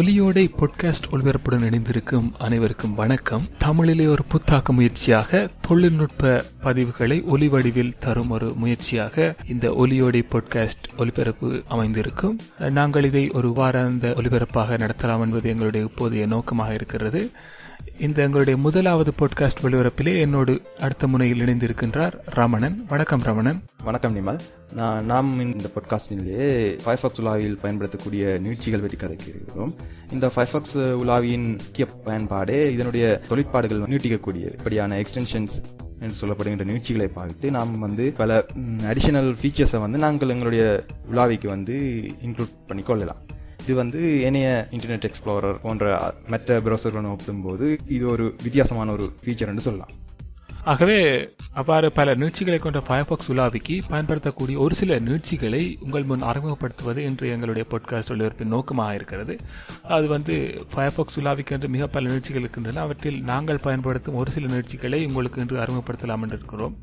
ஒலியோடை பொட்காஸ்ட் ஒளிபரப்புடன் இணைந்திருக்கும் அனைவருக்கும் வணக்கம். தமிழிலே ஒரு புத்தாக்க முயற்சியாக தொழில்நுட்ப பதிவுகளை ஒலி வடிவில் தரும் ஒரு முயற்சியாக இந்த ஒலியோடை பொட்காஸ்ட் ஒலிபரப்பு அமைந்திருக்கும். நாங்கள் இதை ஒரு வாராந்த ஒலிபரப்பாக நடத்தலாம் என்பது எங்களுடைய இப்போதைய நோக்கமாக இருக்கிறது. இந்த எங்களுடைய முதலாவது பாட்காஸ்ட் ஒளிபரப்பிலே என்னோடு அடுத்த முனையில் இணைந்திருக்கின்றார் ரமணன். வணக்கம் ரமணன். வணக்கம் நிமல். நான் நாம் இந்த பாட்காஸ்டிலே ஃபைஃபாக்ஸ் உலாவியில் பயன்படுத்தக்கூடிய நிகழ்ச்சிகள் பற்றி கதைக்க இருக்கிறோம். இந்த ஃபைஃபாக்ஸ் உலாவியின் முக்கிய பயன்பாடே இதனுடைய தொழிற்பாடுகள் நீட்டிக்கக்கூடிய இப்படியான எக்ஸ்டென்ஷன்ஸ் என்று சொல்லப்படுகின்ற நிகழ்ச்சிகளை பார்த்து நாம் வந்து பல அடிஷனல் ஃபீச்சர்ஸை வந்து நாங்கள் எங்களுடைய உலாவிக்கு வந்து இன்க்ளூட் பண்ணி கொள்ளலாம் இது வந்து ஏனைய இன்டர்நெட் எக்ஸ்ப்ளோரர் போன்ற மற்ற ப்ரௌசர்களுடன் ஒப்பிடும்போது இது ஒரு வித்தியாசமான ஒரு ஃபீச்சர் என்று சொல்லலாம். ஆகவே அவ்வாறு பல நீட்சிகளை கொண்ட ஃபயர்பாக்ஸ் உலாவிக்கு பயன்படுத்தக்கூடிய ஒரு சில நீட்சிகளை உங்கள் முன் அறிமுகப்படுத்துவது என்று எங்களுடைய பாட்காஸ்ட் ஒளிபரப்பின் நோக்கமாக இருக்கிறது. அது வந்து ஃபயர்பாக்ஸ் உலாவிக்கு என்று மிக பல நீட்சிகள் இருக்கின்றன. அவற்றில் நாங்கள் பயன்படுத்தும் ஒரு சில நீட்சிகளை உங்களுக்கு இன்று அறிமுகப்படுத்தலாம் என்று இருக்கிறோம்.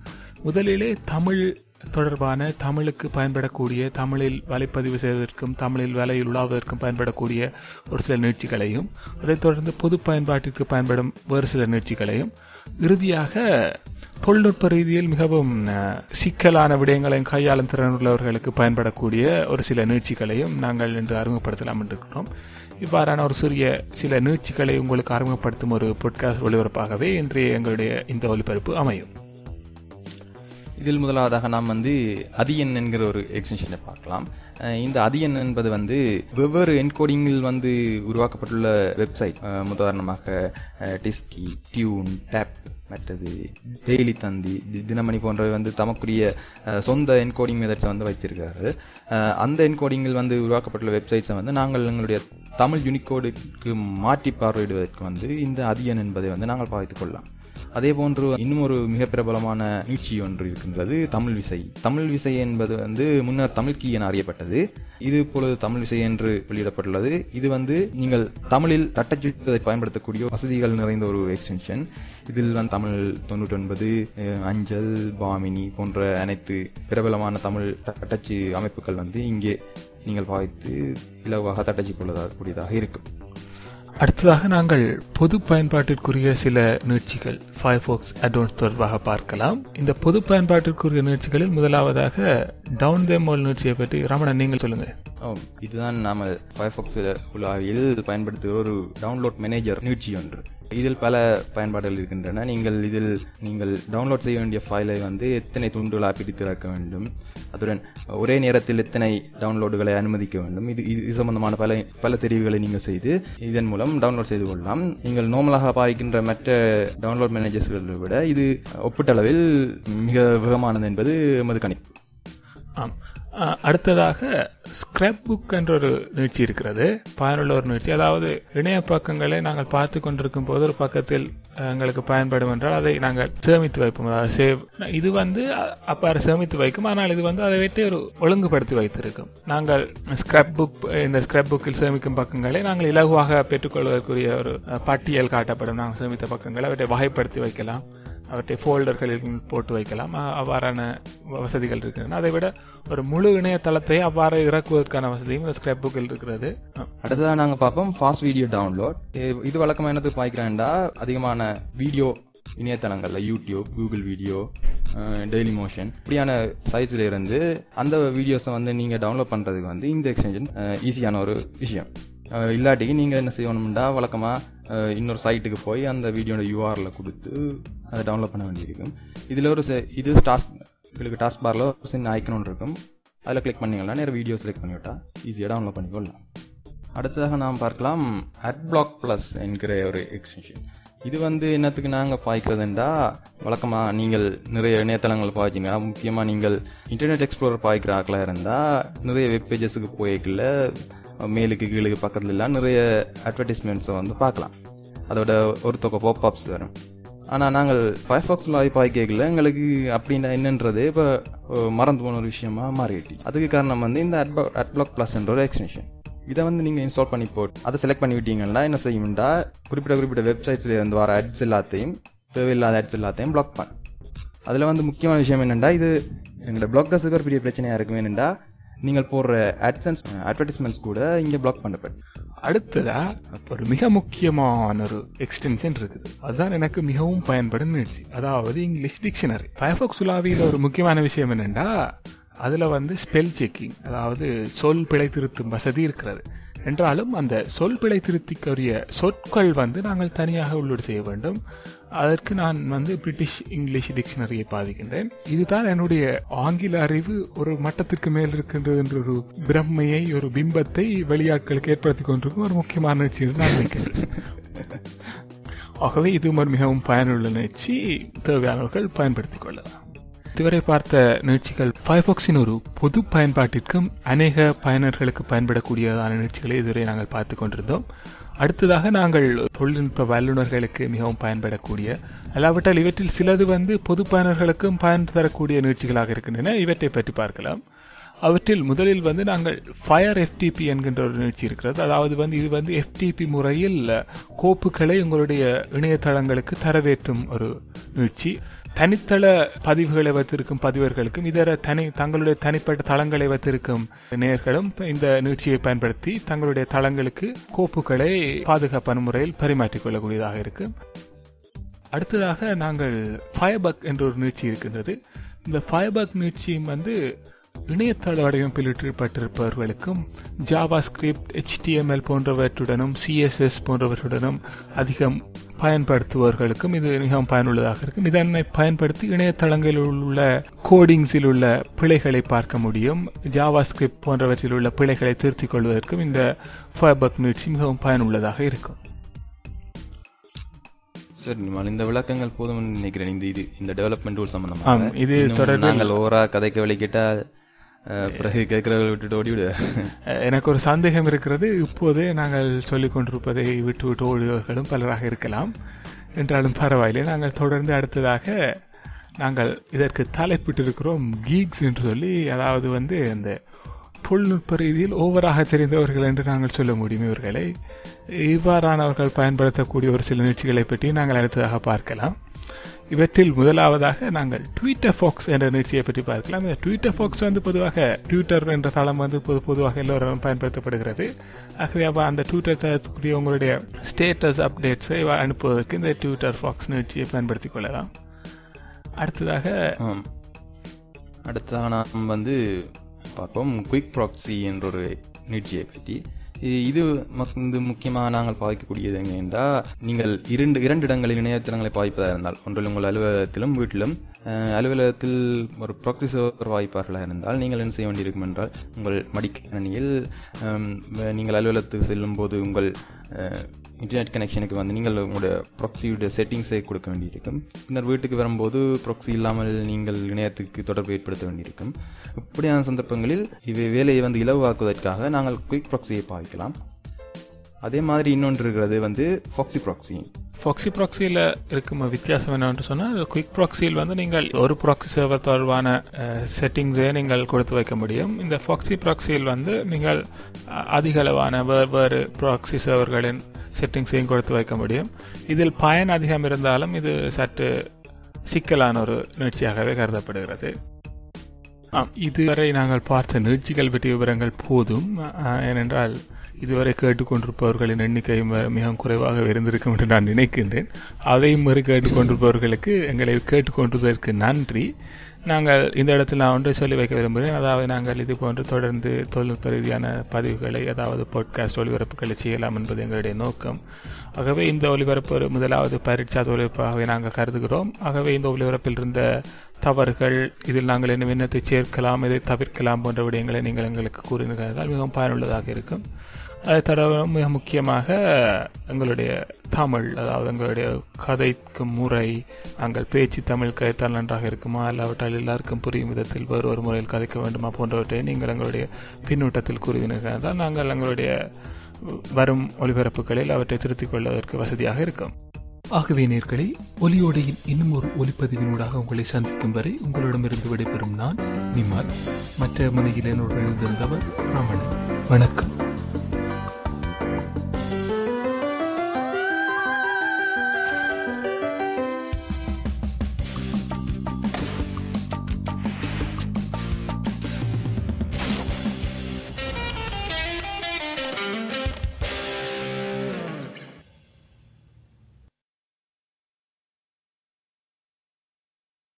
முதலிலே தமிழ் தொடர்பான தமிழுக்கு பயன்படக்கூடிய தமிழில் வலைப்பதிவு செய்வதற்கும் தமிழில் வேலையில் உலாவதற்கும் பயன்படக்கூடிய ஒரு சில நிகழ்ச்சிகளையும் அதைத் தொடர்ந்து பொது பயன்பாட்டிற்கு பயன்படும் வேறு சில நிகழ்ச்சிகளையும் இறுதியாக தொழில்நுட்ப ரீதியில் மிகவும் சிக்கலான விடயங்களையும் கையாளும் திறன் உள்ளவர்களுக்கு பயன்படக்கூடிய ஒரு சில நிகழ்ச்சிகளையும் நாங்கள் இன்று அறிமுகப்படுத்தலாம் என்றிருக்கிறோம். இவ்வாறான ஒரு சிறிய சில நிகழ்ச்சிகளை உங்களுக்கு அறிமுகப்படுத்தும் ஒரு பொட்காஸ்ட் ஒளிபரப்பாகவே இன்றைய எங்களுடைய இந்த ஒளிபரப்பு அமையும். இதில் முதலாவதாக நாம் வந்து அதியன் என்கிற ஒரு எக்ஸ்டென்ஷனை பார்க்கலாம். இந்த அதியன் என்பது வந்து வெவ்வேறு என்கோடிங்கில் வந்து உருவாக்கப்பட்டுள்ள வெப்சைட் உதாரணமாக டிஸ்கி டியூன் டேப் மற்றது டெய்லி தந்தி தினமணி போன்றவை வந்து தமக்குரிய சொந்த என்கோடிங் மெதட்ஸை வந்து வைத்திருக்கிறார் அந்த என்கோடிங்கில் வந்து உருவாக்கப்பட்டுள்ள வெப்சைட்ஸை வந்து நாங்கள் எங்களுடைய தமிழ் யூனிகோடுக்கு மாற்றி பார்வையிடுவதற்கு வந்து இந்த அதியன் என்பதை வந்து நாங்கள் பாவித்துக் கொள்ளலாம். அதே போன்று இன்னும் ஒரு மிக பிரபலமான நிகழ்ச்சி ஒன்று இருக்கின்றது தமிழ் விசை. தமிழ் விசை என்பது வந்து முன்னர் தமிழ் கீ என அறியப்பட்டது. இது இப்பொழுது தமிழ் விசை என்று வெளியிடப்பட்டுள்ளது. இது வந்து நீங்கள் தமிழில் தட்டச்சுட்டதை பயன்படுத்தக்கூடிய வசதிகள் நிறைந்த ஒரு எக்ஸ்டென்ஷன் இதில் வந்து தமிழ் தொண்ணூற்றி ஒன்பது அஞ்சல் பாமினி போன்ற அனைத்து பிரபலமான தமிழ் தட்டச்சு அமைப்புகள் வந்து இங்கே நீங்கள் பாய்த்து இலவாக தட்டச்சு கொள்ளக்கூடியதாக இருக்கும். அடுத்ததாக நாங்கள் பொது பயன்பாட்டிற்குரிய சில நீட்சிகள் ஃபயர்ஃபாக்ஸ் அட்வான்ஸ் தொடர்பாக பார்க்கலாம். இந்த பொது பயன்பாட்டிற்குரிய நீட்சிகளில் முதலாவதாக டவுன் தேமோல் நீட்சியை பற்றி ரமணன் நீங்கள் சொல்லுங்கள். இதுதான் நாம ஃபயர்ஃபாக்ஸில் உலாவில் பயன்படுத்துகிற ஒரு டவுன்லோட் மேனேஜர் நிகழ்ச்சி ஒன்று. இதில் பல பயன்பாடுகள் இருக்கின்றன. நீங்கள் இதில் நீங்கள் டவுன்லோட் செய்ய வேண்டிய ஃபைலை வந்து எத்தனை துண்டுகளாக பிடித்து இறக்க வேண்டும்? அதுடன் ஒரே நேரத்தில் எத்தனை டவுன்லோடுகளை அனுமதிக்க வேண்டும்? இது இது சம்பந்தமான பல பல தெரிவுகளை நீங்கள் செய்து இதன் மூலம் டவுன்லோட் செய்து கொள்ளலாம். நீங்கள் நார்மலாக பாய்க்கின்ற மற்ற டவுன்லோட் மேனேஜர்ஸ்களை விட இது ஒப்பீட்டளவில் மிக வேகமானது என்பது எமது கணிப்பு. ஆம். அடுத்ததாக ஸ்க்ரப் புக் என்ற ஒரு நிகழ்ச்சி இருக்கிறது. பயனுள்ள ஒரு நிகழ்ச்சி. அதாவது இணைய பக்கங்களை நாங்கள் பார்த்து கொண்டிருக்கும் போது ஒரு பக்கத்தில் எங்களுக்கு பயன்படும் என்றால் அதை நாங்கள் சேமித்து வைப்போம். அதாவது சேவ் இது வந்து அப்பாறு சேமித்து வைக்கும். ஆனால் இது வந்து அதை வைத்து ஒரு ஒழுங்குபடுத்தி வைத்திருக்கும். நாங்கள் ஸ்க்ரப் புக் இந்த ஸ்க்ரப் புக்கில் சேமிக்கும் பக்கங்களை நாங்கள் இலகுவாக பெற்றுக்கொள்வதற்குரிய ஒரு பட்டியல் காட்டப்படும். நாங்கள் சேமித்த பக்கங்களை அவற்றை வகைப்படுத்தி வைக்கலாம். அவற்றை ஃபோல்டர்களில் போட்டு வைக்கலாம். அவ்வாறான வசதிகள் இருக்கின்றன. அதை விட ஒரு முழு இணையதளத்தை அவ்வாறு இறக்குவதற்கான வசதியும் இந்த ஸ்கிராப் புக்கில் இருக்கிறது. அடுத்ததாக நாங்கள் பார்ப்போம் ஃபாஸ்ட் வீடியோ டவுன்லோட் இது வழக்கமாக என்னது? பாய்க்கிறேன்டா அதிகமான வீடியோ இணையதளங்களில் YouTube Google video Dailymotion இப்படியான சைஸ்ல இருந்து அந்த வீடியோஸை வந்து நீங்கள் டவுன்லோட் பண்ணுறதுக்கு வந்து இந்த எக்ஸ்டென்ஷன் ஈஸியான ஒரு விஷயம். இல்லாட்டிக்கு நீங்கள் என்ன செய்யணும்டா? வழக்கமாக இன்னொரு சைட்டுக்கு போய் அந்த வீடியோட யூஆரில் கொடுத்து அதை டவுன்லோட் பண்ண வேண்டியிருக்கும். இதில் ஒரு இது டாஸ்க் உங்களுக்கு டாஸ்க் பாரில் ஒரு சின்ன ஐக்கன் இருக்கும். அதில் கிளிக் பண்ணீங்கன்னா நேரம் வீடியோ செலக்ட் பண்ணிவிட்டா ஈஸியாக டவுன்லோட் பண்ணிக்கொள்ளலாம். அடுத்ததாக நாம் பார்க்கலாம் அட் பிளாக் ப்ளஸ் என்கிற ஒரு எக்ஸ்டென்ஷன் இது வந்து என்னத்துக்கு நாங்கள் பாய்க்கிறதுண்டா வழக்கமாக நீங்கள் நிறைய இணையதளங்கள் பாய்ச்சிங்க முக்கியமாக நீங்கள் இன்டர்நெட் எக்ஸ்ப்ளோரர் பாய்க்கிற ஆக்களாக இருந்தால் நிறைய வெப் பேஜஸுக்கு போய்க்கல மேலுக்கு கீழுக்கு பக்கத்துல எல்லாம் நிறைய அட்வர்டைஸ்மெண்ட்ஸை வந்து பார்க்கலாம். அதோட ஒரு தொகை பாப்ஸ் வரும். ஆனால் நாங்கள் ஃபயர்ஃபாக்ஸ் வாய்ப்பாக கேட்கல எங்களுக்கு அப்படின்னா என்னன்றது இப்போ மறந்து போன ஒரு விஷயமா மாறிடுச்சு. அதுக்கு காரணம் வந்து இந்த அட்பிளாக் ப்ளஸ் ஒரு எக்ஸ்டென்ஷன் இதை வந்து நீங்கள் இன்ஸ்டால் பண்ணி போட்டு அதை செலக்ட் பண்ணி விட்டீங்கன்னா என்ன செய்யும்டா? குறிப்பிட்ட குறிப்பிட்ட வெப்சைட்ஸ்ல இருந்து வர அட்ஸ் எல்லாத்தையும் தேவையில்லாத அட்ஸ் எல்லாத்தையும் பிளாக் பண்ண. அதில் வந்து முக்கியமான விஷயம் என்னென்னா இது எங்களோட பிளாக்கர்ஸுக்கு ஒரு பெரிய பிரச்சனையாக இருக்கும் என்னென்னா நீங்கள் போடுற அட்சன்ஸ் அட்வர்டைஸ்மெண்ட்ஸ் கூட இங்கே பிளாக் பண்ணப்படும் அடுத்ததா ஒரு மிக முக்கியமான ஒரு எக்ஸ்டென்ஷன் இருக்குது. அதுதான் எனக்கு மிகவும் பயன்படும் முயற்சி. அதாவது இங்கிலீஷ் டிக்ஷனரி ஃபயர்ஃபாக்ஸ் உலாவியில் ஒரு முக்கியமான விஷயம் என்னென்னா அதில் வந்து ஸ்பெல் செக்கிங் அதாவது சொல் பிழை திருத்தும் வசதி இருக்கிறது. என்றாலும் அந்த சொல் பிழை திருத்திக்குரிய சொற்கள் வந்து நாங்கள் தனியாக உள்ளீடு செய்ய வேண்டும். அதற்கு நான் வந்து பிரிட்டிஷ் இங்கிலீஷ் டிக்ஷனரியை பாதிக்கின்றேன். இதுதான் என்னுடைய ஆங்கில அறிவு. ஒரு மட்டத்திற்கு மேல் இருக்கின்றது என்ற ஒரு பிரம்மையை ஒரு பிம்பத்தை வெளியாட்களுக்கு ஏற்படுத்தி கொண்டிருக்கும் ஒரு முக்கியமான நிகழ்ச்சி என்று நான் நினைக்கிறேன் ஆகவே இது ஒரு மிகவும் பயனுள்ள நிகழ்ச்சி. தேவையானவர்கள் பயன்படுத்திக் கொள்ளலாம். இதுவரை பார்த்த நிகழ்ச்சிகள் ஃபயர்பாக்ஸின் ஒரு பொது பயன்பாட்டிற்கும் அநேக பயனர்களுக்கு பயன்படக்கூடியதான நிகழ்ச்சிகளை இதுவரை நாங்கள் பார்த்து கொண்டிருந்தோம். அடுத்ததாக நாங்கள் தொழில்நுட்ப வல்லுநர்களுக்கு மிகவும் பயன்படக்கூடிய அல்லாவிட்டால் இவற்றில் சிலது வந்து பொது பயனர்களுக்கும் பயன் தரக்கூடிய நிகழ்ச்சிகளாக இருக்கின்றன. இவற்றை பற்றி பார்க்கலாம். அவற்றில் முதலில் வந்து நாங்கள் ஃபயர் எஃப்டிபி என்கின்ற ஒரு நிகழ்ச்சி இருக்கிறது. அதாவது வந்து இது வந்து எஃப்டிபி முறையில் கோப்புகளை உங்களுடைய இணையதளங்களுக்கு தரவேற்றும் ஒரு நிகழ்ச்சி. தனித்தள பதிவுகளை வைத்திருக்கும் பதிவர்களுக்கும் இதர தனி தங்களுடைய தனிப்பட்ட தளங்களை வைத்திருக்கும் நேர்களும் இந்த நிகழ்ச்சியை பயன்படுத்தி தங்களுடைய தளங்களுக்கு கோப்புகளை பாதுகாப்பான முறையில் பரிமாற்றிக் கொள்ளக்கூடியதாக இருக்கு. அடுத்ததாக நாங்கள் ஃபயர்பக் என்ற ஒரு நிகழ்ச்சி இருக்கின்றது. இந்த ஃபயர்பக் நிகழ்ச்சியும் வந்து இணையதள வடிவமைப்பில் ஈடுபட்டிருப்பவர்களுக்கும் ஜாவா ஸ்கிரிப்ட் HTML போன்றவற்றுடனும் சிஎஸ்எஸ் போன்றவற்றுடனும் அதிகம் பயன்படுத்துபவர்களுக்கும் இது மிகவும் பயனுள்ளதாக இருக்கும். இதனை பயன்படுத்தி இணையதளங்களில் உள்ள கோடிங்ஸில் உள்ள பிழைகளை பார்க்க முடியும். ஜாவா ஸ்கிரிப்ட் போன்றவற்றில் உள்ள பிழைகளை திருத்திக் கொள்வதற்கும் இந்த ஃபயர்பக் நிகழ்ச்சி மிகவும் பயனுள்ளதாக இருக்கும். சரி நிமால் இந்த விளக்கங்கள் போதும் நினைக்கிறேன். இந்த இது இந்த டெவலப்மெண்ட் டூல் சம்பந்தமாக. இது தொடர்பில் நாங்கள் ஓவரா கதைக்க வழிகிட்டா பிறகு கேட்கிறவர்கள் விட்டுட்டு ஓடி விடு அஹ், எனக்கு ஒரு சந்தேகம் இருக்கிறது. இப்போதே நாங்கள் சொல்லிக் கொண்டிருப்பதை விட்டு விட்டு ஓடுபவர்களும் பலராக இருக்கலாம். என்றாலும் பரவாயில்லை. நாங்கள் தொடர்ந்து அடுத்ததாக நாங்கள் இதற்கு தலைப்பிட்டிருக்கிறோம் கீக்ஸ் என்று சொல்லி. அதாவது வந்து அந்த தொழில்நுட்ப ரீதியில் ஓவராக தெரிந்தவர்கள் என்று நாங்கள் சொல்ல முடியும் இவர்களை. இவ்வாறானவர்கள் பயன்படுத்தக்கூடிய ஒரு சில நிகழ்ச்சிகளை பற்றி நாங்கள் அடுத்ததாக பார்க்கலாம். இவற்றில் முதலாவதாக நாங்கள் ட்விட்டர் ஃபாக்ஸ் என்ற நிகழ்ச்சியை பற்றி பார்க்கலாம். இந்த ட்விட்டர் ஃபாக்ஸ் வந்து பொதுவாக ட்விட்டர் என்ற தளம் வந்து பொது பொதுவாக எல்லோரும் பயன்படுத்தப்படுகிறது. ஆகவே அப்போ அந்த ட்விட்டர் தரக்கூடிய உங்களுடைய ஸ்டேட்டஸ் அப்டேட்ஸை அனுப்புவதற்கு இந்த ட்விட்டர் ஃபாக்ஸ் நிகழ்ச்சியை பயன்படுத்திக் கொள்ளலாம். அடுத்ததாக அடுத்ததாக நாம் வந்து பார்ப்போம் குயிக் ப்ராக்ஸி என்ற ஒரு நிகழ்ச்சியை பற்றி. இது வந்து முக்கியமாக நாங்கள் பாதிக்கக்கூடியது என்றால் நீங்கள் இரண்டு இரண்டு இடங்களில் இணையதளங்களை பாதிப்பதாக இருந்தால் ஒன்றில் உங்கள் அலுவலகத்திலும் வீட்டிலும் அலுவலகத்தில் ஒரு ப்ராக்ஸி சர்வர் வாய்ப்பார்களாக இருந்தால் நீங்கள் என்ன செய்ய வேண்டியிருக்கும் என்றால் உங்கள் மடிக்கணினியில் நீங்கள் அலுவலகத்துக்கு செல்லும் போது உங்கள் இன்டர்நெட் கனெக்ஷனுக்கு வந்து நீங்கள் உங்களுடைய ப்ராக்ஸியுடைய செட்டிங்ஸை கொடுக்க வேண்டியிருக்கும். பின்னர் வீட்டுக்கு வரும்போது ப்ராக்சி இல்லாமல் நீங்கள் இணையத்துக்கு தொடர்பு ஏற்படுத்த வேண்டியிருக்கும். இப்படியான சந்தர்ப்பங்களில் இவை வேலையை வந்து இலவாக்குவதற்காக நாங்கள் குயிக் ப்ராக்சியை பாவிக்கலாம். அதே மாதிரி இன்னொன்று இருக்கிறது வந்து ஃபாக்ஸி ப்ராக்ஸி ஃபாக்ஸி ப்ராக்சியில் இருக்கும் வித்தியாசம் என்னவென்று சொன்னால் குயிக் ப்ராக்சியில் வந்து நீங்கள் ஒரு ப்ராக்சி சர்வர் தொடர்பான செட்டிங்ஸை நீங்கள் கொடுத்து வைக்க முடியும். இந்த ஃபாக்ஸி ப்ராக்சியில் வந்து நீங்கள் அதிகளவான வேறு வேறு ப்ராக்சி சர்வர்களின் செட்டிங்ஸையும் கொடுத்து வைக்க முடியும். இதில் பயன் அதிகம் இருந்தாலும் இது சற்று சிக்கலான ஒரு நிகழ்ச்சியாகவே கருதப்படுகிறது. ஆம் இதுவரை நாங்கள் பார்த்த நிகழ்ச்சிகள் பற்றிய விவரங்கள் போதும். ஏனென்றால் இதுவரை கேட்டுக்கொண்டிருப்பவர்களின் எண்ணிக்கையும் மிகவும் குறைவாக இருந்திருக்கும் என்று நான் நினைக்கின்றேன். அதையும் மறு கேட்டுக்கொண்டிருப்பவர்களுக்கு எங்களை கேட்டுக்கொண்டதற்கு நன்றி. நாங்கள் இந்த இடத்தில் நான் ஒன்றை சொல்லி வைக்க விரும்புகிறேன். அதாவது நாங்கள் இது போன்று தொடர்ந்து தொழில்நுட்ப ரீதியான பதிவுகளை அதாவது பாட்காஸ்ட் ஒளிபரப்புகளை செய்யலாம் என்பது எங்களுடைய நோக்கம். ஆகவே இந்த ஒளிபரப்பு ஒரு முதலாவது பரீட்சாத ஒளிபரப்பாகவே நாங்கள் கருதுகிறோம். ஆகவே இந்த ஒளிபரப்பில் இருந்த தவறுகள் இதில் நாங்கள் என்ன என்னத்தை சேர்க்கலாம் இதை தவிர்க்கலாம் போன்ற விடயங்களை நீங்கள் எங்களுக்கு கூறினார்கள் மிகவும் பயனுள்ளதாக இருக்கும். அதை தவிர மிக முக்கியமாக எங்களுடைய தமிழ் அதாவது எங்களுடைய கதைக்கும் முறை நாங்கள் பேச்சு தமிழ் கதைத்தால் நன்றாக இருக்குமா? இல்லாவிட்டால் எல்லாருக்கும் புரியும் விதத்தில் வேறு ஒரு முறையில் கதைக்க வேண்டுமா போன்றவற்றை நீங்கள் எங்களுடைய பின்னூட்டத்தில் கூறுகிறீர்கள் என்றால் நாங்கள் எங்களுடைய வரும் ஒளிபரப்புகளில் அவற்றை திருத்திக் கொள்வதற்கு வசதியாக இருக்கும். ஆகவே நேர்களை ஒலியோடையின் இன்னும் ஒரு ஒலிப்பதிவினூடாக உங்களை சந்திக்கும் வரை உங்களிடமிருந்து விடைபெறும் நான் நிமால். மற்ற மனையில் என்னுடன் இருந்திருந்தவர் ரமணன் வணக்கம்.